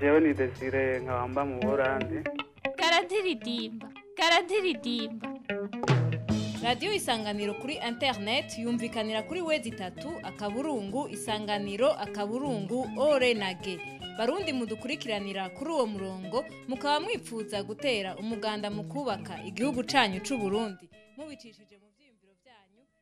nayo ni desire nkamba mu burande karadiridimba karadiridimba radiyo isanganiro kuri interineti yumvikanira kuri wezi itatu akaburungu isanganiro akaburungu orenage na barundi mudukurikiranira kuri uwo murongo mukaba mwipfuza gutera umuganda mu kubaka igihugu cyanyu cy'uburundi mubicishije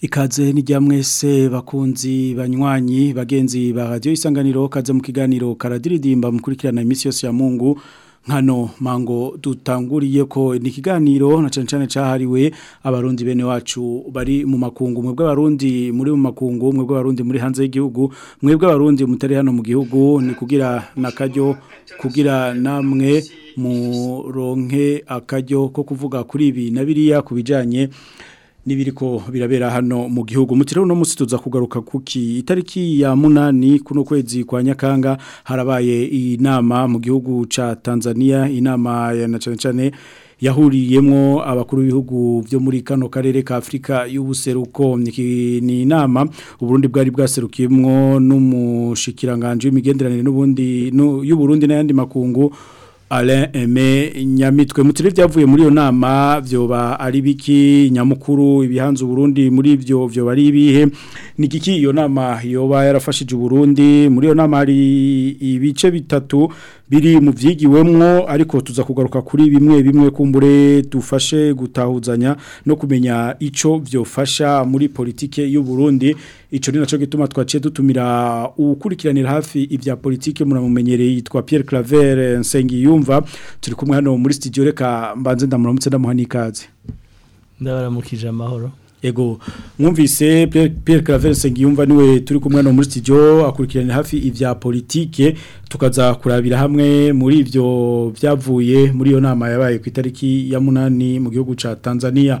ikaze n'ijya mwese bakunzi banywanyi bagenzi ba radiyo isanganiro kaze mu kiganiro karadiridimba mukurikirana iminsi yose ya mungu nkano mango dutanguriye ko ni ikiganiro na cyane cyane cyahariwe abarundi bene wacu bari mu makungu mwebwe abarundi muri mu makungu mwebwe abarundi muri hanze y'igihugu mwebwe abarundi mutari hano mu gihugu ni kugira na kajyo kugira namwe muronke akajyo ko kuvuga kuri ibi na biriya ku bijyanye nibiriko birabera hano mu gihugu mutiro no musituza kugaruka kuki itariki ya munani kuno kwezi kwa nyakanga harabaye inama mu gihugu ca Tanzania inama ya cyane cyane yahuriyemo abakuru b'ibihugu byo muri kano karere ka Afrika y'ubuseruko ni inama uburundi bwari bwaserukiyemo n'umushikiranganje w'imigenderanire n'ubundi y'uburundi n'ayandi makungu Alain Aimé nyamitwe mutire byavuye muri iyo nama byoba ari biki nyamukuru ibihanze Burundi muri ibyo byo bari ibihe ni kiki iyo nama yoba yarafashije Burundi muri iyo nama ari ibice bitatu biri mu byigiwemwo ariko tuza kugaruka kuri bimwe bimwe kumbure dufashe gutahuzanya no kumenya ico byofasha muri politike y'u Burundi ico ni naco gituma twaciye dutumira ukurikiranira hafi ibya politike muramumenyereye yitwa Pierre Claver Nsengi yumva turi kumwe hano muri studio reka mbanze ndamuramutse ndamuhanikaze ndabaramukije amahoro yego mwumvise Pierre Claver Nsengiyumva niwe turi kumwe no muri studio akurikirana hafi ivya politique tukaza kurabira hamwe muri ivyo byavuye muri iyo nama yabaye ku itariki ya munani mu gihugu ca Tanzania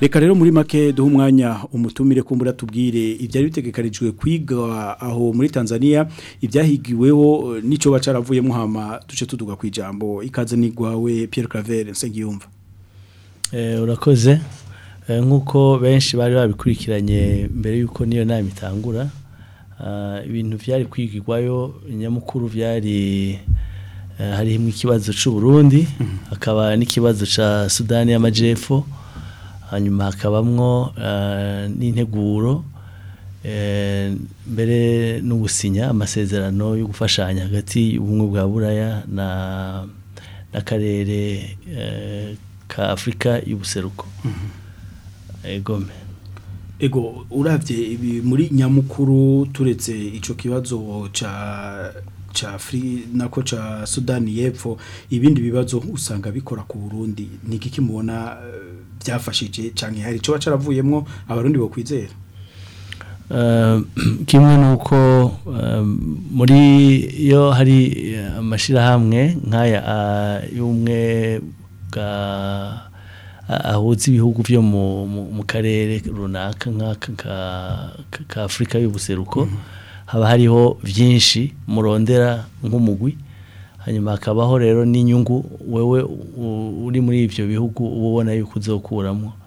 reka rero muri make duha umwanya umutumire kumbura tubwire ibyari bitegekarijwe kwiga aho muri tanzania ibyahigiweho n'icyo baca aravuyemo duce tuduga ku ijambo ikaze ni rwawe Pierre Claver nsengiyumva eh, urakoze eh, nk'uko benshi bari babikurikiranye mbere y'uko niyo nama itangura ah, ibintu byari kwigirwayo nyamukuru byari Eh, harimo ikibazo cy'u Burundi hakaba n'ikibazo cya sudani y'amajyepfo hanyuma hakabamwo eh, n'integuro eh, mbere no gusinya amasezerano yo gufashanya hagati y'ubumwe bwa buraya n'akarere ka afurika y'ubuseruko mm-hmm. egome ego urabye ibi muri nyamukuru turetse icyo kibazo cya cha Afri nako cha Sudani y'epfo ibindi bibazo usanga bikora ku Burundi ni giki mubona eh, byafashije canke hari cyo bacaravuyemwo abarundi bo kwizera eh, kimwe nuko eh, muri yo hari amashirahamwe nk'aya ah, y'umwe bwa ah, ahuza ibihugu byo mu karere runaka nk'aka ka afurika y'ubuseruko mm -hmm. haba hariho byinshi murondera nk'umugwi hanyuma hakabaho rero n'inyungu wewe uri muri ibyo bihugu uba ubona yuko uzokuramo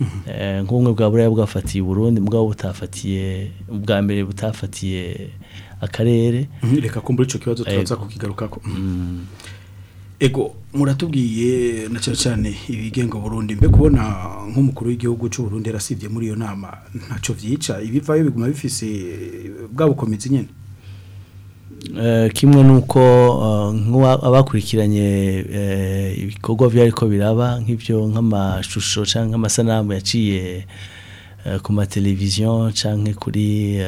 mhm. eh, nk'ubumwe bwa buriya bwafatiye uburundi bwaba butafatiye ubwa mbere butafatiye akarere mhm. reka kumbura icyo kibazo eh, turaza ko ego muratubwiye na cyane cyane ibigenga Burundi mbe kubona nk'umukuru w'igihugu cy'u Burundi yarasibye muri iyo nama ntacyo byica ibivayo biguma bifise bwabukomezi nyene eh, kimwe nuko eh, abakurikiranye eh, ibikorwa ariko biraba nk'ibyo nk'amashusho cyangwa amasanamu yaciye ku mateleviziyo cyangwa kuri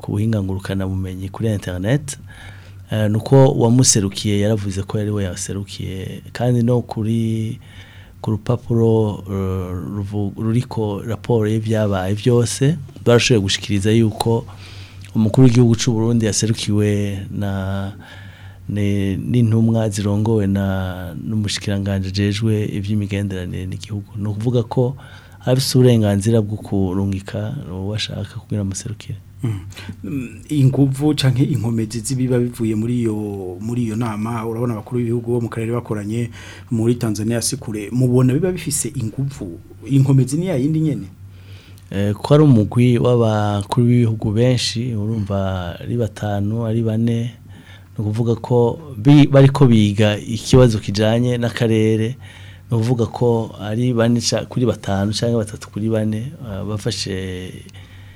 ku buhingangurukana bumenyi kuri internet Eh, nuko wamuserukiye yaravuze ko yari we yaserukiye kandi no kuri ku rupapuro eh, ruriko raporo y'ibyabaye byose barashoboye gushyikiriza yuko umukuru w'igihugu cy'u Burundi yaserukiwe na n'intumwa zirongowe na n'umushyikiranganje jejwe iby'imigenderanire n'igihugu ni ukuvuga ko abafite uburenganzira bwo kurungika uwo bashaka kugira amuserukire Mm. inguvu canke inkomezi z'ibiba bivuye muri iyo muri iyo nama urabona abakuru b'ibihugu bo mu karere bakoranye muri Tanzania sikure mubona biba bifise inguvu inkomezi ni yayindi nyene eh, ko ari umugwi w'abakuru b'ibihugu benshi urumva ari batanu ari bane no kuvuga ko bari ko biga ikibazo kijanye n'akarere ni ukuvuga ko ari bane kuri batanu cyangwa batatu kuri bane eh, bafashe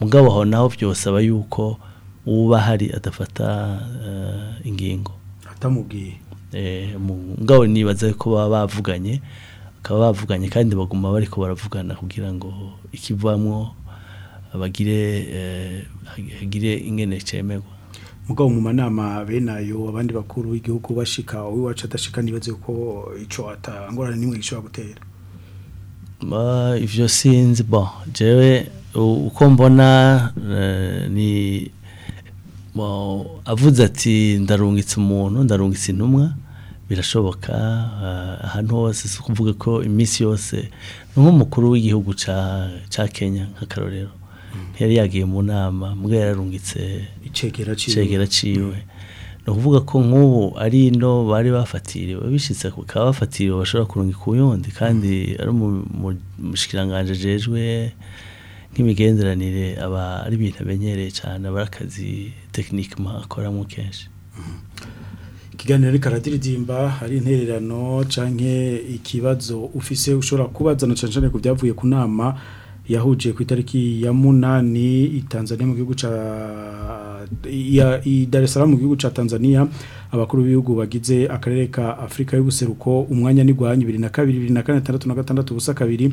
mugabo aho naho byose aba yuko uba ahari adafata eh, ingingo atamubwiye eh, ngawe nibaza ko baba bavuganye bakaba bavuganye kandi baguma bari ko baravugana kugira ngo ikivamo bagire eh, hagire ingene cemerwa mugabo mu manama bene benayo abandi bakuru b'igihugu bashika uwacu adashika nibaze ko ico atangorana nimwe gishobora gutera ivyo sinzi bon jewe uko mbona ni avuze ati ndarungitse umuntu ndarungitse intumwa birashoboka uh, ahantu hose si ukuvuga ko iminsi yose ni nk'umukuru w'igihugu cya kenya nk'akarorero mm. yari yagiye mu nama mbwa yararungitse icegera ciwe mm. ni ukuvuga ko nk'ubu ari ino bari bafatiriwe bishyitse bakaba bafatiriwe bashobora kurungika uyundi kandi mm. ari umushikiranganje jejwe nk'imigenderanire aba ari ibintu amenyereye cyane aba ari akazi tekinikima akora mu kenshi mhm. ikiganiro ni karadiridimba hari intererano canke ikibazo ufise ushobora kubaza na cane ku byavuye ku nama yahuje ku itariki ya munani i Tanzania mu gihugu ca i Dar es Salaam mu gihugu ca Tanzania abakuru b'ibihugu bagize akarere ka Afrika y'ubuseruko umwanya ni gwa 2022 2046 ubusa kabiri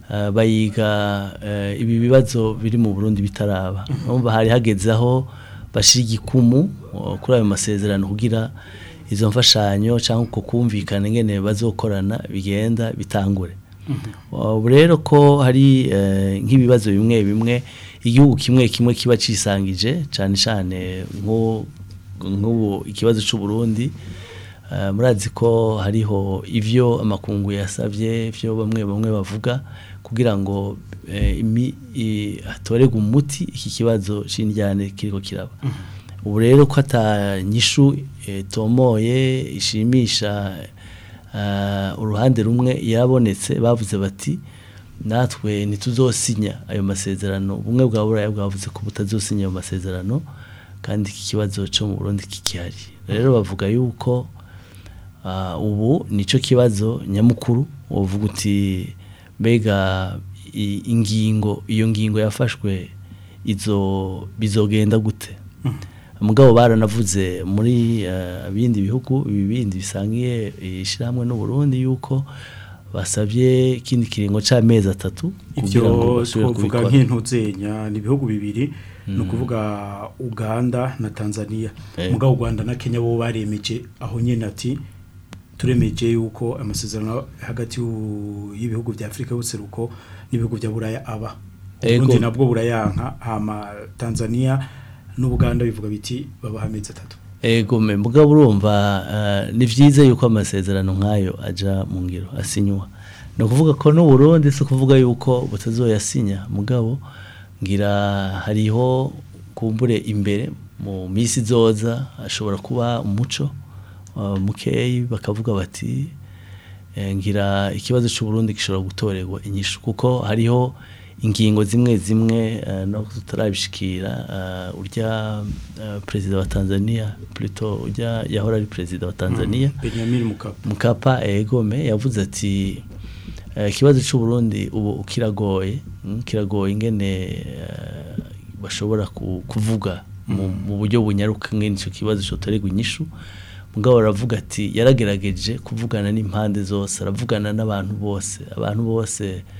bayiga ibi bibazo biri mu burundi bitaraba mhm. hari hageze aho bashyira igikumu eh, kuri ayo masezerano kugira izo mfashanyo cyangwa uko kumvikana ingene bazokorana bigenda bitangure mhm. eh, ubu rero ko hari eh, nk'ibibazo bimwe bimwe igihugu kimwe kimwe kiba cisangije cyane cyane nk'ubu ikibazo cy'uburundi murazi ko hariho ibyo amakungu yasabye ibyo bamwe bamwe bavuga kugira ngo eh, hatorerwe umuti iki kibazo cy'indyane kiriho kiraba mm-hmm. ubu rero ko atanyishu eh, tomoye ishimisha eh, uruhande rumwe yabonetse bavuze bati natwe ntituzosinya ayo masezerano bumwe bwa buraya bwavuze ko butazosinya ayo masezerano kandi iki kibazo cyo mu burundi kikihari rero bavuga yuko ah, ubu nicyo kibazo nyamukuru uvuga uti mbega ingingo iyo ngingo yafashwe izo bizogenda gute mm-hmm. mugabo baranavuze muri ibindi eh, bihugu ibi bindi bisangiye ishyirahamwe n'u Burundi yuko basabye ikindi kiringo cy'amezi atatu ibyo twavuga nk'intuzenya ni ibihugu bibiri mm. ni ukuvuga uganda na tanzania eh. mugabo u rwanda na kenya bo baremeje aho nyine ati turemeje yuko amasezerano hagati y'ibihugu bya afurika y'ubuseruko n'ibihugu bya buraya aba ubundi nabwo burayanka hama tanzania n'ubuganda bivuga biti babaha atatu ego mbuga burumva eh, ni byiza yuko amasezerano nk'ayo ajya mu ngiro asinywa ni ukuvuga ko Burundi se kuvuga yuko butazoyasinya mugabo ngira hariho kumbure imbere mu minsi zoza ashobora kuba umuco Uh, mukeyi bakavuga bati eh, ngira ikibazo cy'uburundi gishobora gutorerwa inyishu kuko hariho ingingo zimwe zimwe eh, no tutarabishikira eh, urya perezida wa tanzania plito ujya yahora ari perezida wa tanzania mukapa hmm, egome yavuze ati ikibazo cy'uburundi ubu kiragoye hmm, kiragoye ingene bashobora kuvuga hmm. mu buryo bunyaruka nk'icyo kibazo cyotorerwa inyishu mugabo aravuga ati yaragerageje kuvugana n'impande zose aravugana n'abantu bose abantu bose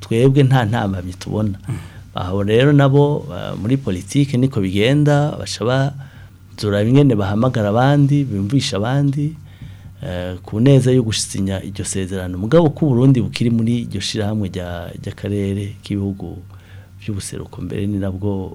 twebwe nta ntambamyi tubona mm. aho rero nabo muri politiki niko bigenda bashobora bimwe bahamagara abandi bumvisha abandi eh, ku neza yo gusinya iryo sezerano mugabo ko Burundi bukiri muri iryo shyirahamwe ry'akarere k'ibihugu by'ubuseruko mbere ni nabwo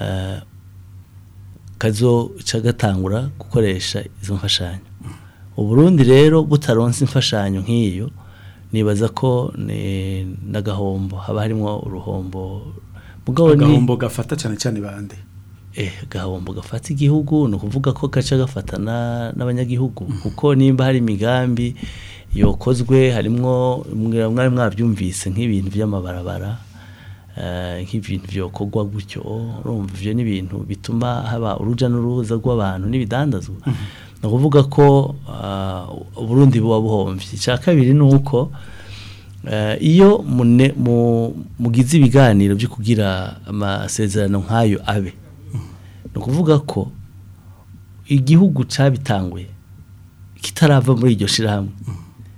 eh, kazo cyagatangura gukoresha izo mfashanyo uburundi rero butaronse imfashanyo nk'iyo nibaza ko n'agahombo haba harimo uruhombo agahombo gafata cyane cyane bande eh, agahombo gafata igihugu ni ukuvuga ko gaca gafata n'abanyagihugu mm-hmm. kuko nimba hari imigambi yokozwe harimo mwari mwabyumvise nk'ibintu by'amabarabara eh, nk'ibintu byokogwa gutyo urumva ibyo ni ibintu bituma haba urujya n'uruza rw'abantu n'ibidandazwa mm-hmm. ni ukuvuga ko uh, uburundi buba buhombye icya kabiri ni uko uh, iyo mugize ibiganiro byo kugira amasezerano nk'ayo abe ni ukuvuga ko igihugu cyabitanguye kitarava muri iryo shyirahamwe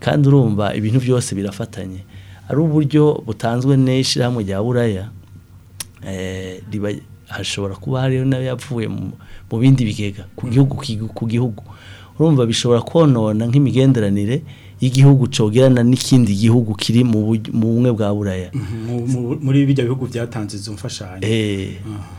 kandi urumva ibintu byose birafatanye ari uburyo butanzwe n'ishyirahamwe rya buraya hashobora kuba hariho n'abayavuye mu bindi bigega ku gihugu e ku gihugu urumva bishobora konona nk'imigenderanire y'igihugu cogerana n'ikindi gihugu kiri mu bumwe bwa buraya mm-hmm. muri bijya bihugu byatanze izo mfashanyo eh. ah.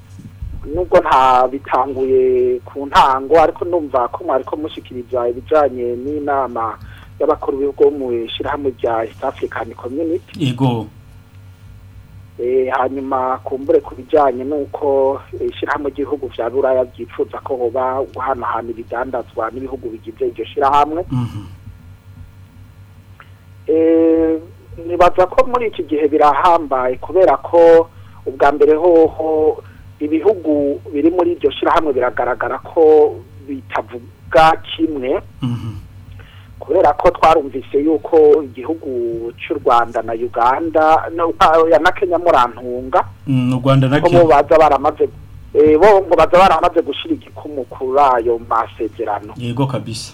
nubwo nta bitanguye ku ntango ariko numva ko mwari ko mushyikiriza ibijyanye n'inama y'abakuru b'ibigo mu ishyirahamwe rya east african community yego eh, hanyuma kumbure ku bijyanye n'uko ishyirahamwe ry'ibihugu bya buraya byifuza ko hoba guhanahana ibidandazwa n'ibihugu bigize iryo shyirahamwe mhm. eh, nibaza ko muri iki gihe birahambaye kubera ko ubwa mbere hoho ibihugu biri muri iryo shyirahamwe biragaragara ko bitavuga kimwe mhm. kubera ko twarumvise yuko igihugu cy'u rwanda na uganda na kenya murantunga mm, u rwanda na kenya eh, baza baramaze gushyira igikumu kuri ayo masezerano yego kabisa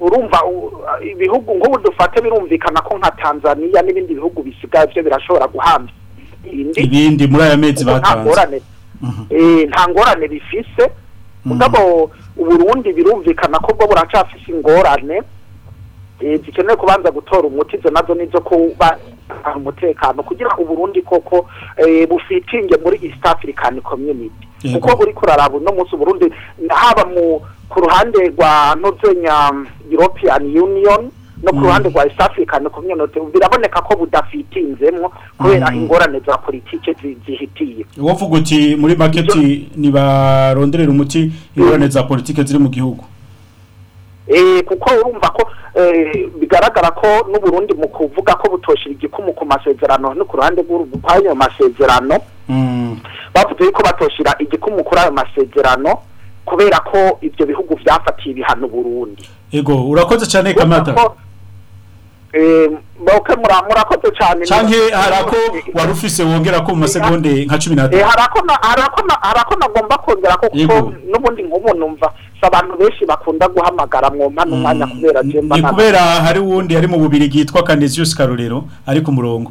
urumva ibihugu nk'ubu dufate birumvikana ko nka tanzania n'ibindi bihugu bisigaye byo birashobora guhamba ibindi muri aya mezi batanze mhm. eh, nta ngorane bifise ubwo uburundi birumvikana ko bwo buracafise ingorane zikeneye eh, kubanza gutora umuti izo nazo nizo kuba umutekano kugira ngo Burundi koko eh, bufitinge muri East African Community kuko uriko uraraba uno munsi Burundi haba mu ku ruhande rwa nozenya um, European Union no ku mm. ruhande rwa East African Community biraboneka ko budafitinzemwo kubera mm. ingorane za politiki zihitiye wovuga uti muri market nibaronderera umuti ingorane mm. za politiki ziri mu gihugu Eh, kuko urumva ko eh, bigaragara ko n'uburundi mu kuvuga ko butoshira igikumu ku masezerano no ku ruhande rw'ayo masezerano mm. bavuze yuko batoshira igikumu kuri ayo masezerano kubera ko ibyo bihugu byafatiye ibihano burundi ego urakoze cyane kamata Eh, mboke murakoze cyane cyane harako wari ufise wongera ko mu masegonde nka cumi n'atatu eh, harako nagomba kongera ko kuko n'ubundi nk'ubu numva si abantu benshi bakunda guhamagara mwumva n'umwanya mm. kubera jemba ni kubera hari uwundi ari mu bubiri yitwa kaneziyusi karorero ari ku murongo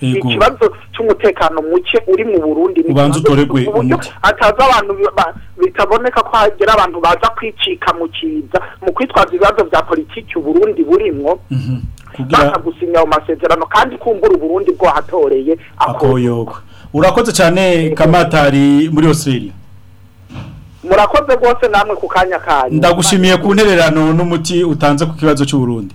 ikibazo cy'umutekano muke uri mu burundi ubanza utoregwe umuti hataza abantu bitaboneka ko hagera abantu baza kwicika mu kiza mu kwitwaza ibibazo bya politiki uburundi burimwo mhm. bakagusinya mu masezerano kandi kumbura uburundi bwahatoreye akoyoka urakoze cyane kamatari muri osiriya murakoze rwose namwe ku kanya kanyu ndagushimiye ku ntererano n'umuti utanze ku kibazo cy'uburundi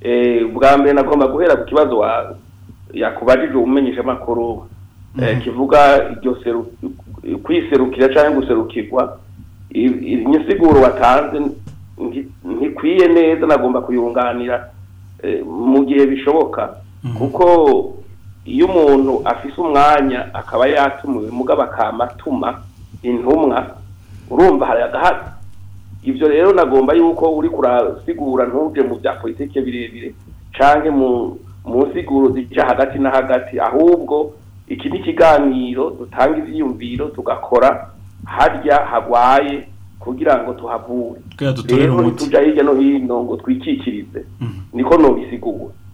eh bwa mbere nagomba guhera ku kibazo wa yakubajije ubumenyesha makuru eh, mhm. kivuga iryo seru kwiserukira cyangwa guserukirwa inyisiguro watanze ntikwiye neza nagomba kuyunganira Eh, mu gihe bishoboka mhm. kuko iyo umuntu afise umwanya akaba yatuma mugabo bakamatuma intumwa urumva hari agahari ibyo rero nagomba yuko uri kurasigura ntuje mu bya politiki birebire cyangwa mu nsiguro zijya hagati na hagati ahubwo iki ni ikiganiro dutanga ibyiyumviro tugakora harya hagwaye kugira ngo tuhavure rero ntitujya hirya no hino ngo twikikirize mm. niko ntubisigure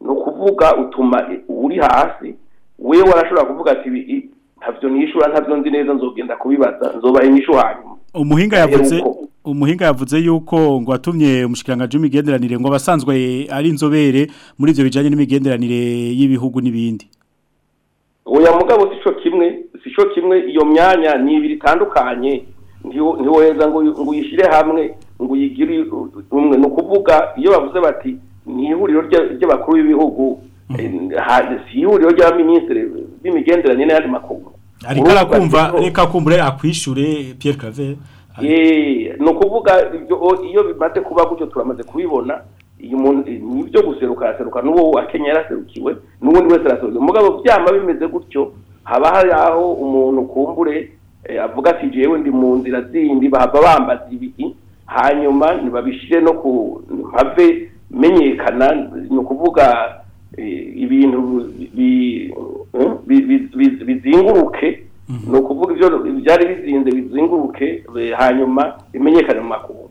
ni ukuvuga utuma uri hasi wewe warashobora kuvuga ati ntabyo nishura ntabyo nzi neza nzogenda kubibaza nzobaye inyishu hanyuma umuhinga yavuze umuhinga yavuze yuko ngo atumye umushikirangaje w'imigenderanire ngo abasanzwe ari inzobere muri ibyo bijyanye n'imigenderanire y'ibihugu n'ibindi uyu mugabo si cyo kimwe si cyo kimwe iyo myanya ni ibiri itandukanye ntiwoheza ngo uyishyire hamwe ngo uyigire umwe ni ukuvuga iyo bavuze bati ni ihuriro ry'abakuru b'ibihugu mm-hmm. eh, si ihuriro ry'abaminisitiri b'imigenderanire n'ayandi makuru ariko arakumva oh. reka kumbure akwishyure Pierre Claver eh, ni ukuvuga iyo bimaze kuba gutyo turamaze kubibona eh, ibyo guseruka araseruka n'uwo wa kenya yaraserukiwe n'ubundi wese araserukiwe mugabo byama bimeze gutyo haba hari aho umuntu kumbure avuga ati jewe ndi mu nzira zindi bahava bambaza ibiki hanyuma ntibabishyire no ku mpave menyekana ni ukuvuga eh, ibintu eh, bizinguruke mhm. ni ukuvuga ibyo byari bizinze bizinguruke eh, hanyuma bimenyekane mu makuru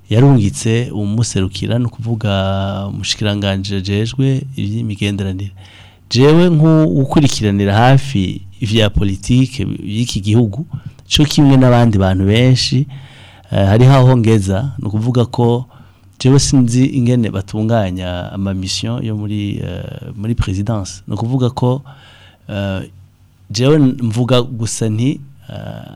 yarungitse umuserukira ni ukuvuga mushikiranganje jejwe iby'imigenderanire jewe nk'ukurikiranira hafi ibya politiki y'iki gihugu cyo kimwe n'abandi bantu benshi eh, hari aho ngeza ni ukuvuga ko jewe sinzi ingene batunganya amamisiyo yo muri eh, muri perezidanse ni ukuvuga ko eh, jewe mvuga gusa nti uh,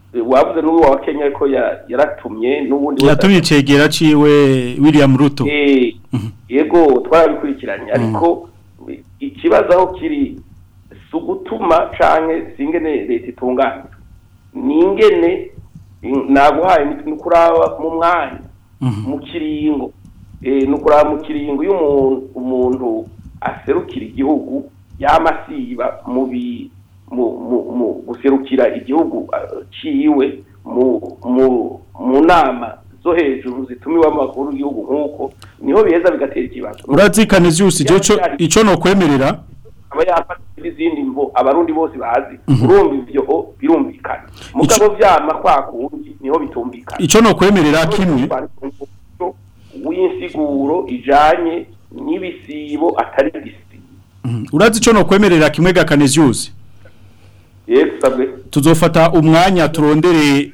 wabuze n'ubu wa kenya ko yaratumye n'ubundi yatumye cegera ciwe william ruto eh, mhm. yego twarabikurikiranye mhm. ariko ikibazo kiri si ugutuma canke singene leta itunganywa ningene naguhaye ni mu mwanya mhm. mu kiringo eh, ni ukuraba mu kiringo iyo umuntu aserukira igihugu yamasiba mu bintu mu guserukira igihugu uh, ciwe mu nama zo hejuru zitumiwe amakuru y'igihugu nk'uko niho biheza bigatera ikibazo urazikane zose icyo ni ukwemerera aba yafata n'izindi mvo abarundi bose bazi mhm. urumva ibyo birumvikana mugabo byama kwa kundi niho bitumvikana icyo ni ukwemerera kimwe w'insiguro ijanye n'ibisibo atari bisi mhm. urazi icyo ni ukwemerera kimwe gakanezi yose tuzofata umwanya turondere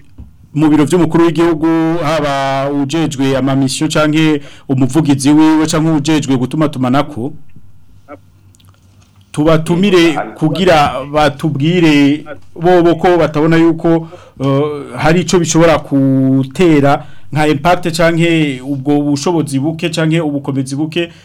mu biro by'umukuru w'igihugu haba ujejwe amamisiyo cyangwa umuvugizi wiwe cyangwa ujejwe gutuma tumanako tubatumire kugira batubwire bo ko batabona yuko uh, hari icyo bishobora kutera nka impakite cyangwa ubwo bushobozi buke cyangwa ubukomezi buke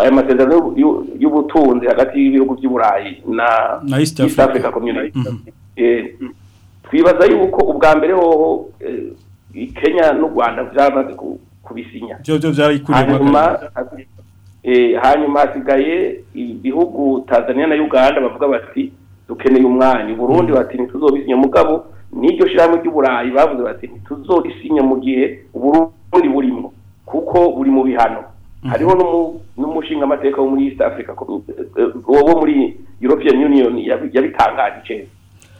aya masezerano y'ubutunzi hagati y'ibihugu by'uburayi na east africa community mhm. eh, twibaza yuko ubwa mbere hoho kenya n'u rwanda byamaze kubisinya eh, hanyuma hasigaye ibihugu tanzania na uganda bavuga bati dukeneye umwanya Burundi mm. bati ntituzobisinya mugabo n'iryo shyirahamwe ry'uburayi bavuze bati ntituzorisinya mu gihe uburundi burimo kuko buri mu bihano mm-hmm. hariho n'umushinga amateka wo muri east africa eh, eh, wo muri european union yabitangaje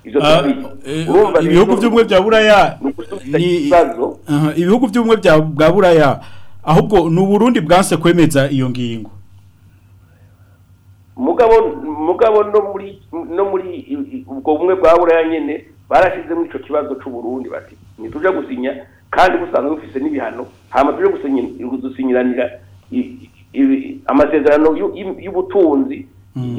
Eh, eh, ibihugu by'ubumwe bya buraya ibihugu by'ubumwe bya buraya ahubwo ni uburundi bwanse kwemeza iyo ngingo mugabo no muri no muri ubwo bumwe bwa buraya nyene barashizemo ico kibazo c'uburundi bati ntituje gusinya kandi busanzwe bufise n'ibihano hama tuje gusinyiranira amasezerano y'ubutunzi Mm.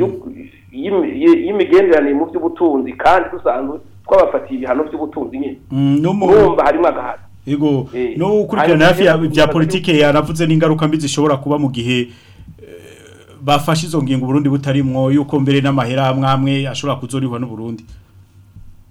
y'imigenderanire mu by'ubutunzi kandi dusanzwe twabafatiye ibihano by'ubutunzi nyine mm, urumva harimo agahari yego eh, no gukurikirana hafi bya politike yaravuze n'ingaruka mbi zishobora kuba mu gihe eh, bafashe izo ngingo Burundi butarimwo yuko mbere n'amahera amwe ashobora kuzorihwa n'uburundi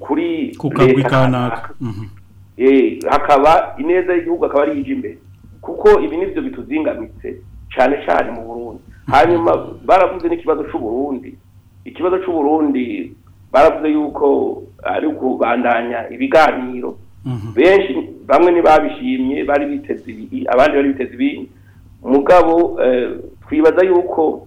kuri leta kanaka mhm. eh, hakaba ineza y'igihugu akaba ari iyijya imbere kuko ibi ni byo bituzingamitse cyane cyane mu burundi hanyuma baravuze n'ikibazo cy'uburundi ikibazo cy'uburundi baravuze yuko ari ukubandanya ibiganiro mhm. benshi bamwe ntibabishimye bari biteze ibiri abandi bari biteze ibindi mugabo eh, twibaza yuko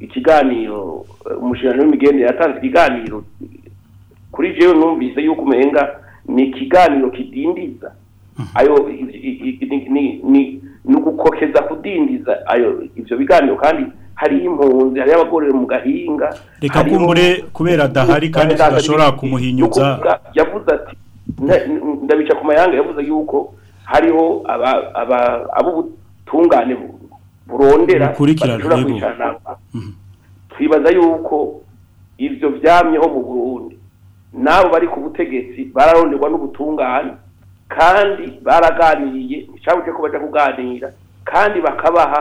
ikiganiro umushinga w'imigendere yatanze ikiganiro kuri jewe numvise yuko umenga ni ikiganiro kidindiza mhm. ayo ni ugukokeza kudindiza ayo ibyo biganiro kandi hariho impunzi hariho abagororera mu gahinga reka kumbure kubera adahari kandi tudashobora kumuhinyuza yavuze ati ndabica ku mayanga yavuze yuko hariho ab'ubutungane burondera mhm. twibaza yuko ibyo byamyeho mu burundi n'abo bari ku butegetsi bararonderwa n'ubutungane kandi baraganiriye nshyashya ko bajya kuganira kandi bakabaha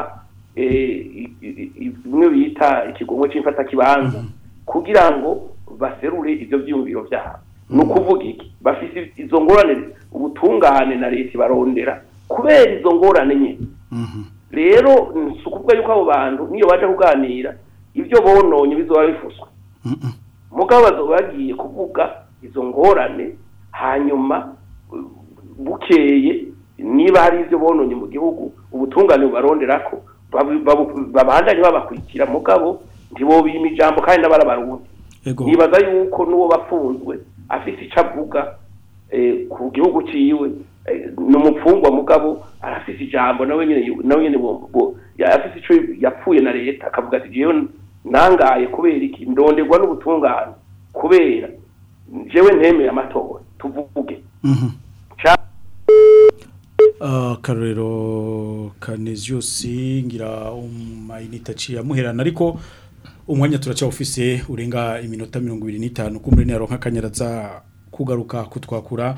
bimwe eh, bita ikigongo cy'imfata kibanza mhm. kugira ngo baserure ibyo byiyumviro byabo mhm. ni ukuvuga iki bafite izo ngorane ubutungane na leta ibarondera kubera izo ngorane nyine rero si ukuvuga yuko abo bantu niyo baje kuganira ibyo bononye bizoba bifuswe mugabo bagiye kuvuga izo ngorane hanyuma bukeye niba hari ibyo bononye mu gihugu ubutungane bubarondera ko babandanye babakurikira mugabo ntibo ijambo kandi n'abarabarundi nibaza yuko n'uwo bafunzwe afite icyo avuga eh, ku gihugu cyiwe ni umupfungwa mugabo arafite ijambo nawe nyine nawe nyine afite icyo yapfuye na leta akavuga ati ngewe nangaye kubera iki ndonderwa n'ubutungane kubera ngewe ntemeye amatora tuvuge mhm. akarorero ah, kaneziyusi ngira umayinite aciye amuherana ariko umwanya turacyawufise urenga iminota mirongo ibiri n'itanu kumure ntiyaronka akanyaratsa kugaruka kutwakura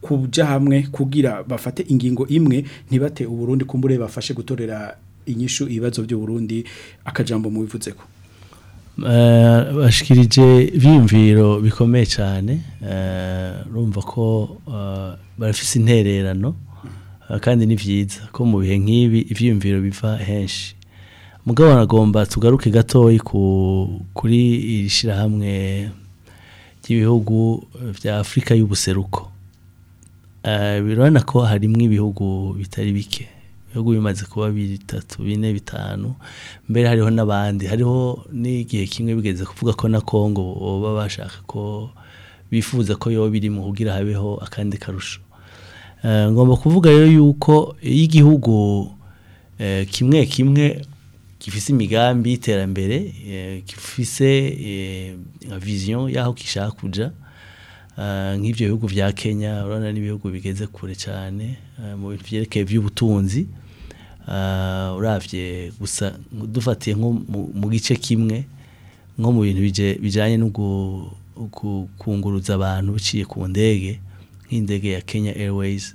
kuja hamwe kugira bafate ingingo imwe ntibate uburundi kumbure bafashe gutorera inyishu ibibazo Burundi akajambo mubivuze ko bashikirije eh, biyumviro bikomeye cyane eh, urumva ko eh, barafise intererano kandi ni byiza ko mu bihe nk'ibi ibyiyumviro biva henshi mugabo baragomba tugaruke gatoya kuri iri shyirahamwe ry'ibihugu bya afurika y'ubuseruko birabona ko harimo ibihugu bitari bike ibihugu bimaze kuba bitatu bine bitanu mbere hariho n'abandi hariho n'igihe kimwe bigeze kuvuga ko na kongo baba bashaka ko bifuza ko yo biri mu kugira habeho akandi karusho eh, ngomba kuvuga rero yuko iyo igihugu eh, kimwe kimwe gifise imigambi y'iterambere eh, gifise nka viziyo y'aho gishaka kujya nk'ibyo bihugu bya kenya urabona n'ibihugu bigeze kure cyane mu bintu byerekeye by'ubutunzi Eh, urabye gusa dufatiye nko mu gice kimwe nko mu bintu bijyanye no kunguruza abantu biciye ku ndege nk'indege ya kenya airways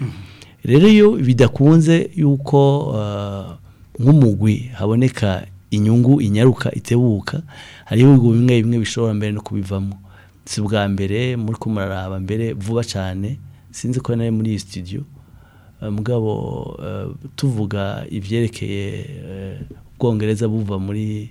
mm-hmm. rero iyo bidakunze yuko eh, nk'umugwi haboneka inyungu inyaruka itebuka hari ibihugu bimwe bimwe bishobora mbere no kubivamo si ubwa mbere muri kumuraraba mbere vuba cyane sinzi ko nari muri iyi studio Eh, mugabo eh, tuvuga ibyerekeye eh, ubwongereza buva muri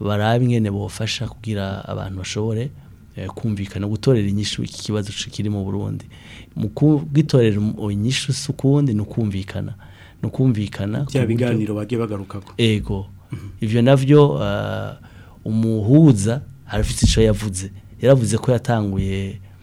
barabe ingene bofasha kugira abantu bashobore eh, kumvikana gutorera inyishu iki kibazo kiri mu burundi mu kugitorera inyishu si ukundi ni ukumvikana ni ukumvikana bya biganiro bagiye bagarukako ego mhm. ibyo nabyo ah, umuhuza harafite icyo yavuze yaravuze ko yatanguye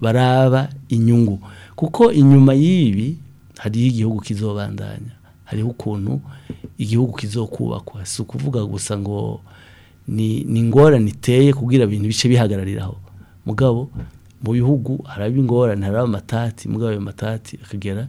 baraba inyungu kuko inyuma y'ibi hariho igihugu kizobandanya hariho ukuntu igihugu kizokubakwa si ukuvuga gusa ngo ni ingorane iteye kubwira ibintu bice bihagarariraho mugabo mu bihugu haraba ingorane haraba amatati mugabo ayo matati akagera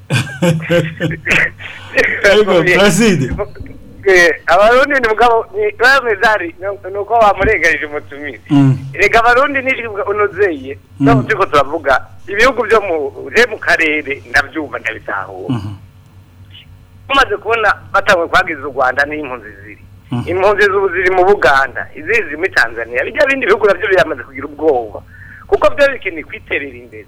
placide abarundi bameze hari ni uko bamurenganije umutumizi mm. reka abarundi nijwi unozeye mm. ntabwo turi turavuga ibihugu byo mu karere ndabyumva ndabitahura mm-hmm. tumaze kubona batanguye kuhagiza u rwanda n'impunzi ziri mm-hmm. impunzi z'ubu ziri mu buganda izindi ziri muri tanzania bijya bindi bihugu nabyo biramaze kugira ubwoba kuko byo bikeneye kwiterera imbere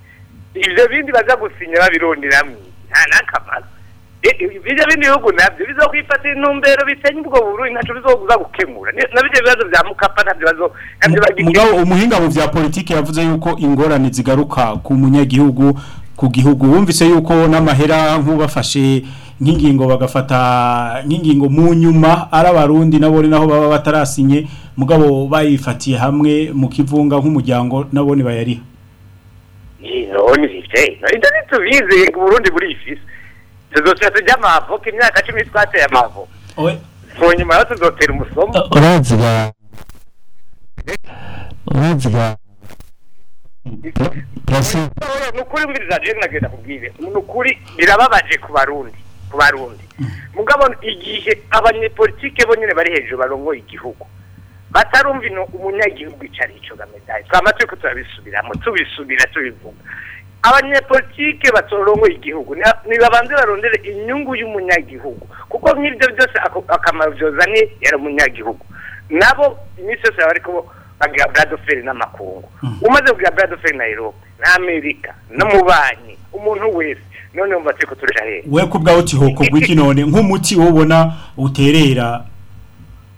ibyo bindi baza gusinya babironderamo nta n'akamaro bijya bino bihugu nabyo biza kwifata intumbero bitanye ubwo burundi ntacyo bizoguza gukemura nabyo bibazo bya mukapa ntabyo bazo mugabo umuhinga mu bya politiki yavuze yuko ingorane zigaruka ku munyagihugu ku gihugu wumvise yuko n'amahera nk'ubafashe nk'ingingo bagafata nk'ingingo mu nyuma ari abarundi nabo ni naho baba batarasinye mugabo bayifatiye hamwe mu kivunga nk'umuryango nabo ni bayariha none bifite nari tubize uburundi burifise tuzose tujya amavu ko imyaka cumi twateye amavu mu nyuma yo tuzotera umusomo uranzi ba ni ukuri mbiriza jewe nagenda kubwire ni ukuri birababaje ku barundi ku barundi mugabo igihe abanyepolitike bo nyine bari hejuru barongoye igihugu batarumva ino umunyagihugu icari ico gamedali twama turiko turabisubiramo tubisubira tubivuga abanyepolitike batorongoye igihugu ntibabanze barondere inyungu y'umunyagihugu kuko nk'ibyo byose akamaro byozanye yari umunyagihugu nabo iminsi yose bari kubo bagira buradoferi n'amakungu hmm. umaze kugira buradoferi na erope n'amerika no mu umuntu wese none wumva turi kuturisha we kubwaho utiho kugwa none nk'umuti wowe ubona uterera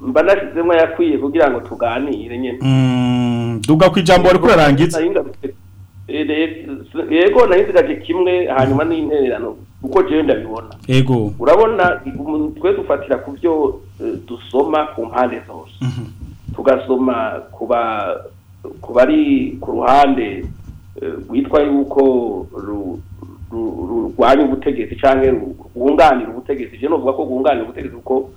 mbanashizemo yakwiye kugira ngo tuganire nyene Mm duga ku ijambo wari kurarangiza Yego nahizigaje kimwe hanyuma n'intererano kuko jewe ndabibona yego urabona twe dufatira ku byo eh, dusoma ku mpande zose mhm. tugasoma kuba kuba ari ku ruhande eh, witwa yuko rurwanya ubutegetsi cyangwa rwunganira ubutegetsi je novuga ko rwunganira ubutegetsi kuko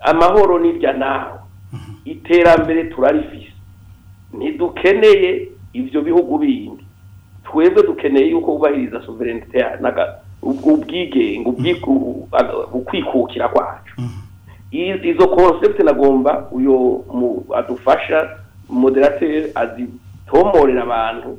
amahoro n'irya naho iterambere turarifise ntidukeneye ibyo bihugu bindi twebwe dukeneye yuko wubahiriza sovereignty ubwigenge ukwikukira kwacu izo concept nagomba uyu adufasha moderateur tomorera abantu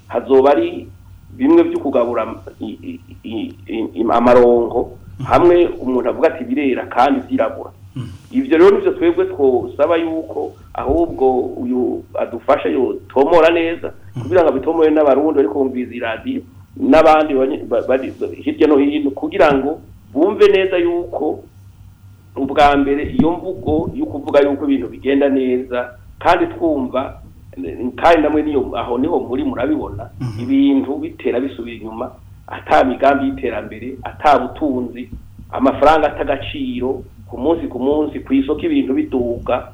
hazoba ari bimwe byo kugabura amarongo mhm. hamwe umuntu avuga ati birera kandi byirabura ibyo rero nibyo twebwe twosaba yuko ahubwo uyu adufasha yotomora neza kugira ngo abitomore n'abarundi bari kumviza iradiyo n'abandi hirya no hino kugira ngo bumve neza yuko ubwa mbere iyo mvugo yo kuvuga yuko ibintu bigenda neza kandi twumva kandi namwe niyo aho niho muri murabibona mhm. ibintu bitera bisubira inyuma ata migambi y'iterambere ata butunzi amafaranga atagaciro ku munsi ku munsi ku isoko ibintu biduka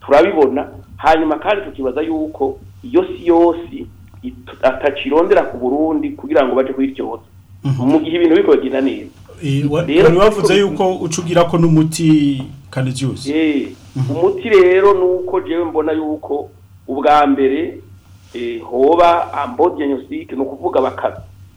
turabibona hanyuma kandi tukibaza yuko iyo si yose atakirondera ku burundi kugira ngo baje kuyiryoza mhm. mu gihe ibintu biko bigenda neza wari wavuze yuko ucugira ko n'umuti kaniziyusi eh, mhm. umuti rero ni uko jewe mbona yuko ubwa mbere eh, hoba ambodiyanyosike ni ukuvuga bakazi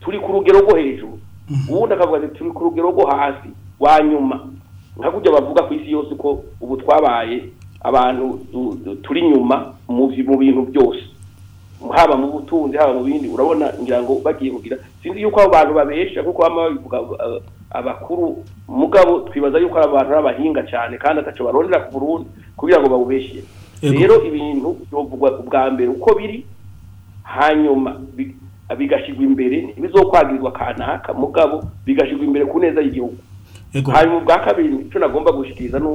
turi ku rugero rwo hejuru ubundi akavuga ati turi ku rugero rwo hasi wa nyuma nka buryo bavuga ku isi yose ko ubu twabaye abantu turi inyuma mu bintu byose haba mu butunzi haba mu bindi urabona ngira ngo bagiye kugira sinzi yuko abo bantu babesha kuko baba babivuga eh, abakuru mugabo twibaza yuko abo bantu ari cyane kandi ataco barondera ku Burundi kugira ngo babubeshe rero ibintu byovugwa bwa mbere uko biri hanyuma bigashigwa imbere ntibizokwagirizwa kanaka mugabo bigashigwa imbere ku neza y'igihugu hanyuma ubwa kabiri icyo nagomba gushikiza ni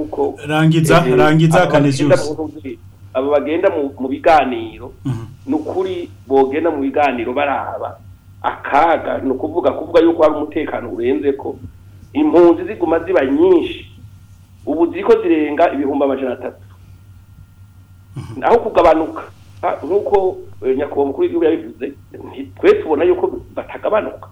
rangiza eh, rangiza akaneze aba bagenda mu biganiro mhm. nukuri ukuri bogenda mu biganiro baraba akaga ni ukuvuga kuvuga yuko hari umutekano urenze ko impunzi ziguma ziba nyinshi ubu ziko zirenga ibihumbi amajana atatu mhm. aho kugabanuka nk'uko eh, nyakubahwa mukuru w'igihugu yabivuze twe tubona yuko batagabanuka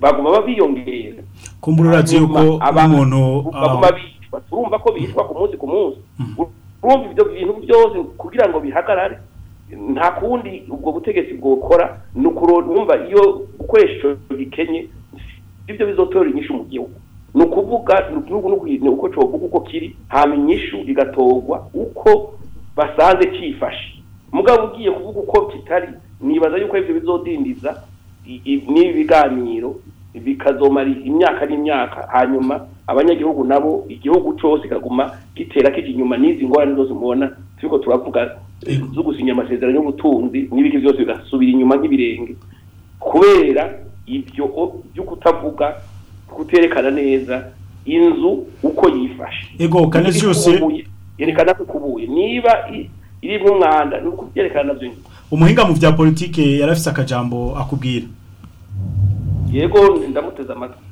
baguma babiyongera kumbura urazi umuntu baguma bicwa urumva ko bicwa ku munsi ku munsi mm-hmm. urumva ibyo bintu byose kugira ngo bihagarare nta kundi ubwo butegetsi bwokora ni ukurumva iyo gukoresha icyo gikenye ibyo bizotora inyishu mu gihugu ni ukuvuga igihugu ni uko cyovuga uko kiri hama inyishu igatorwa uko basanze cyifashe mugabo ugiye kuvuga uko kitari nibaza yuko ibyo bizodindiza nibiganiro biganiro bikazomara imyaka n'imyaka hanyuma abanyagihugu nabo igihugu cyose kikaguma gitera kije inyuma n'izi ngorane zose mubona turiko turavuga eh. zo gusinya amasezerano y'ubutunzi n'ibindi byose bigasubira inyuma nk'ibirenge kubera ibyo byo kutavuga kuterekana neza inzu uko yifashe ego kanezi yose yerekana ko kubuye niba irimo umwanda ni uko byerekana navyo umuhinga mu bya politiki yarafise akajambo akubwira yego ndamuteze amatwi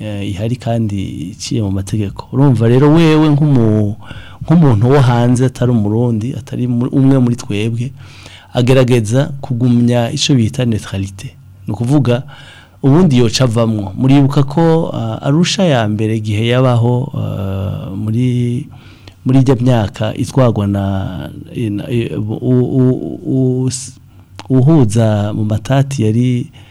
ihari kandi iciye mu mategeko urumva rero wewe nk'umuntu wo hanze atari umurundi atari umwe muri twebwe agerageza kugumya icyo bita neutralite ni ukuvuga ubundi yoca avamwo muribuka ko uh, arusha ya mbere igihe yabaho uh, muri muri ijya myaka itwagwa na e, uhuza mu matati yari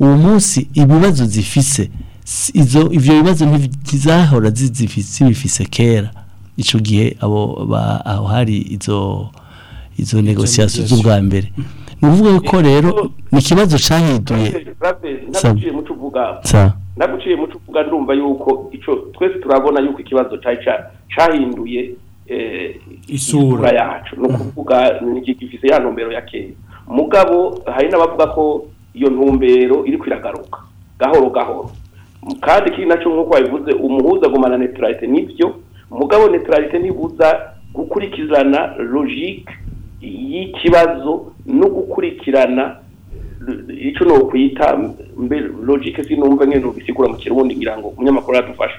uwo munsi ibibazo zifise izo ibyo bibazo ntizahora zibifise kera icyo gihe abo aho hari izo izo negosiyasiyo z'ubwa mbere uvuga ko eh, rero eh, ni ikibazo cyahinduye naguciye muco ndumva yuko icyo twese turabona yuko ikibazo cyahinduye eh, isura yacu ni ukuvuga gifite ya ntumbero ya kera mugabo hari n'abavuga ko iyo ntumbero iri kwiragaruka gahoro gahoro kandi kiri nacyo nk'uko wabivuze umuhuza gumana neturarite nibyo mugabo neturarite ntibuza gukurikizana logike y'ikibazo no gukurikirana icyo ni ukwita mbe logike sinumva nke ntubisigura mu kirundi ngira ngo umunyamakuru aradufasha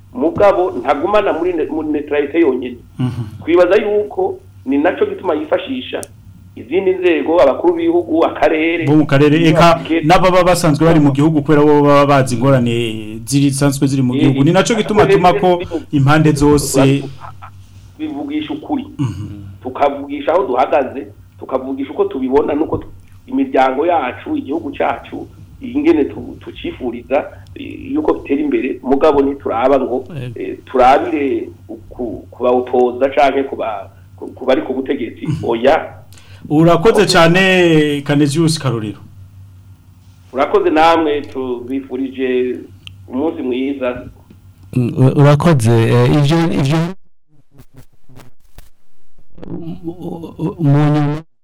mugabo ntagumana muri neutralite yonyine mm-hmm. twibaza yuko ni nacyo gituma yifashisha izindi nzego abakuru b'ibihugu akarere bo mu karere eka n'ababa basanzwe bari mu gihugu kubera bo baba bazi ingorane zisanzwe ziri mu gihugu ni nacyo gituma atuma ko impande zose bivugisha ukuri mm-hmm. tukavugisha aho duhagaze tukavugisha uko tubibona nuko imiryango yacu igihugu cyacu ingene tucifuriza yuko bitera imbere mugabo ntituraba ngo eh, turabire ku bawutoza kuba ku ku butegetsi oya urakoze cyane kaneziyusi karuriro urakoze namwe tubifurije umunsi mwiza mm, urakoze ibyo mu nyuma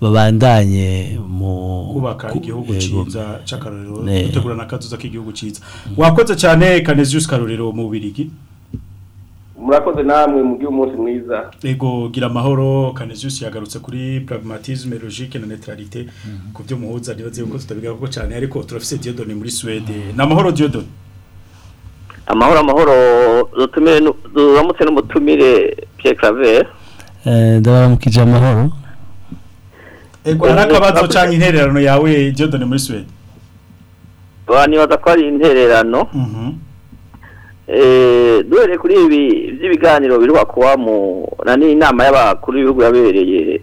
babandanye mu kubaka igihugu eh, cyiza cy'akarorero gutegura n'akatuza k'igihugu cyiza wakoze cyane Kanezius karorero mu birigi murakoze namwe mu gihe umunsi mwiza yego gira amahoro kaneziyusi yagarutse kuri pragmatisme logique na neutralité mhm. ku byo muhuza nibaze ko tutabigaho ko cyane ariko turafise Diodone muri Swede na mahoro Diodone amahoro amahoro dutumire duramutse n'umutumire Pierre eh, ndabaramukije amahoro nakabazo cyangwa intererano yawe jodone muri suwede nibaza ko ari intererano mm-hmm. eh, duhereye kuri ibi by'ibiganiro birwa kuba mu inama y'abakuru b'ibihugu yabereye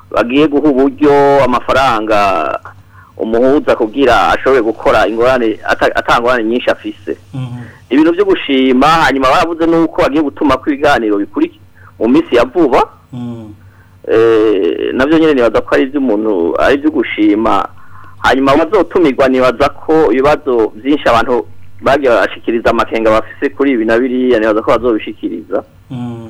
bagiye guha uburyo amafaranga umuhuza kugira ashobore gukora ingorane atangorane nyinshi afise mm-hmm. ibintu byo gushima hanyuma baravuze nuko bagiye gutuma ko ibiganiro bikurikira mu minsi ya vuba mm-hmm. eh, nabyo nyine nibaza ko ari iby'umuntu ari ibyo gushima hanyuma bazotumirwa nibaza ko ibibazo byinshi abantu bagiye barashikiriza amakenga bafise kuri ibi na biriya nibaza ko bazobishyikiriza hmm.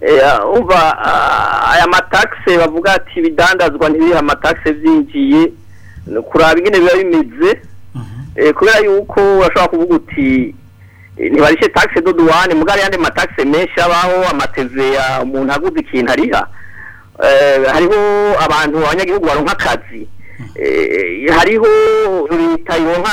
Eh, umva ah, aya matakisi bavuga ati ibidandazwa ntibihe amatakisi byinjiye kuraba ingene biba bimeze mhm. eh, kubera yuko urashobora kuvuga uti eh, ntibarishe takisi doduwane mugari yandi matakisi menshi abaho amateveya umuntu aguze ikintu ariha hariho abantu abanyagihugu baronka akazi hariho leta yonka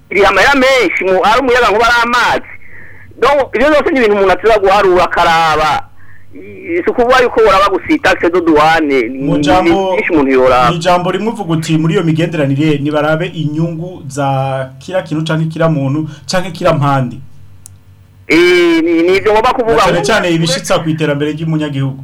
iriha amahera menshi ari umuyaga nkuba ari amazi ibyo byose ni ibintu umuntu ateza guharura akaraba si ukuvuga yuko waraba gusa duduwane ni umuntu yoraba ijambo rimwe uvuga uti muri iyo migenderanire nibarabe inyungu za kira kintu cyangwa kira muntu cyangwa kira mpande e, ni ngomba kuvuga cyane cyane ibishitsa ku iterambere ry'umunyagihugu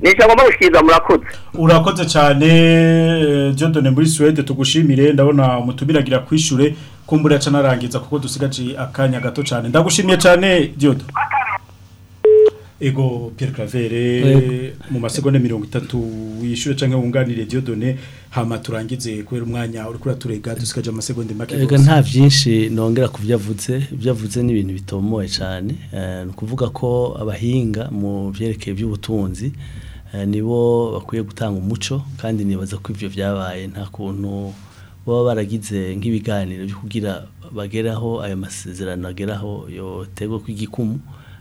ni ijambo mubishinga murakoze urakoze cyane eh, jodone muri suwede tugushimire ndabona mutubiragira kwishyure kumbura yaca narangiza kuko dusigaje akanya gato cyane ndagushimiye cyane jodo ego Pierre Claver eh, mu masegonda 30 yishure canke wunganire Dieudonné hama turangize kubera umwanya uri kuri dusigaje amasegonda make ego nta byinshi nongera kuvyavuze byavuze ni ibintu bitomoye cyane uh, eh, nukuvuga ko abahinga mu vyerekeye by'ubutunzi Eh, nibo bakwiye gutanga umuco kandi nibaza ko ibyo byabaye nta kuntu baba baragize nk'ibiganiro byo kugira bageraho ayo masezerano ageraho yoterwa kw'igikumu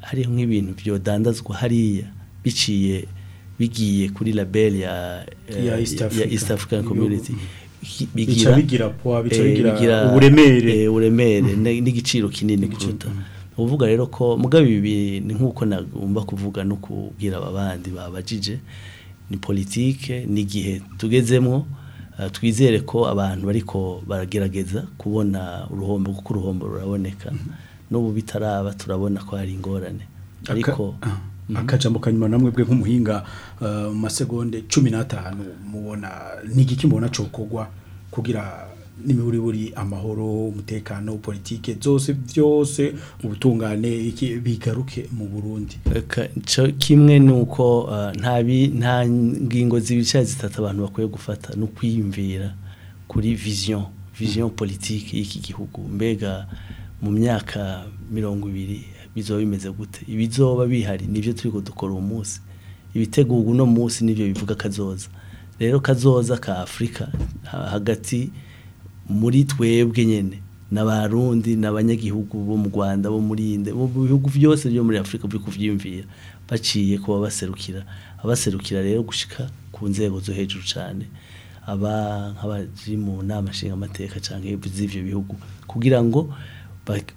hari nk'ibintu byodandazwa hariya biciye bigiye kuri label ya eh, ya East African Community bigira uburemere eh, uburemere mm-hmm. n'igiciro kinini kuruta uvuga rero ko mugabe ibi nkuko nagomba kuvuga no kugira abandi babajije ni politike n'igihe tugezemo eh, twizere ko abantu bariko baragerageza kubona uruhombo kuko uruhombo ruraboneka n'ubu bitaraba turabona ko hari ingorane ariko ah, mhm. akajambo kanyuma na mwebwe nk'umuhinga eh, mu masegonde cumi n'atanu mubona ni igiki mubona cokogwa kugira n'imiburi buri amahoro umutekano politike byose byose ubutungane bigaruke mu Burundi kimwe nuko uh, nta nta ngingo zibica zitatu abantu bakwiye gufata no kwiyumvira kuri vision vision politique y'iki gihugu mbega mu myaka mirongo ibiri bizoba bimeze gute ibizoba bihari nibyo turi dukora uwo munsi ibitegurwa uno munsi nibyo bivuga kazoza rero kazoza ka Afrika hagati muri twebwe nyine n'abarundi n'abanyagihugu bo mu Rwanda bo muri inde mu bihugu byose byo muri Afurika byo kuvyimvira baciye kuba baserukira abaserukira rero gushika ku nzego zo hejuru cyane aba nk'abari mu nama nshinga amateka canke z'ivyo bihugu kugira ngo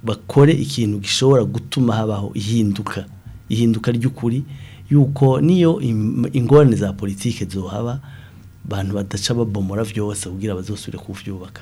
bakore ikintu gishobora gutuma habaho ihinduka ihinduka ry'ukuri yuko niyo ingorane za politike zohaba bantu badaca babomora byose kugira bazosubire kubyubaka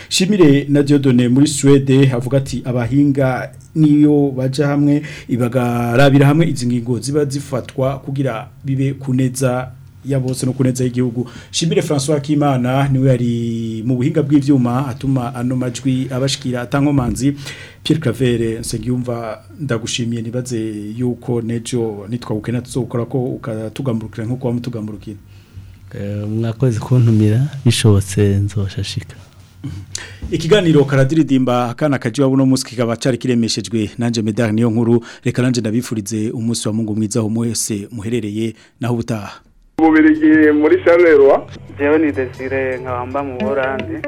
shimire na Diodone muri Swede havuga ati abahi ubuhinga n'iyo bajya hamwe ibagarabira hamwe izi ngingo ziba zifatwa kugira bibe kuneza ya bose no kuneza y'igihugu Shimire François Kimana niwe yari mu buhinga bw'ivyuma atuma ano majwi abashikira atankomanzi Pierre Claver nsengiyumva ndagushimiye nibaze yuko nejo nitwa gukena tuzokora ko ukatugamurukira nko kwa mutugamurukira eh, mwakoze kuntumira bishobotse nzoshashika ikiganiro karadiridimba akana kaji wabo no munsi kikaba kiremeshejwe nanje medal niyo nkuru reka nanje ndabifurize umunsi wa mungu mwiza ho mwese muherereye naho butaha mubirigi muri Charleroi jewe ni Desire nkabamba mu Buholandi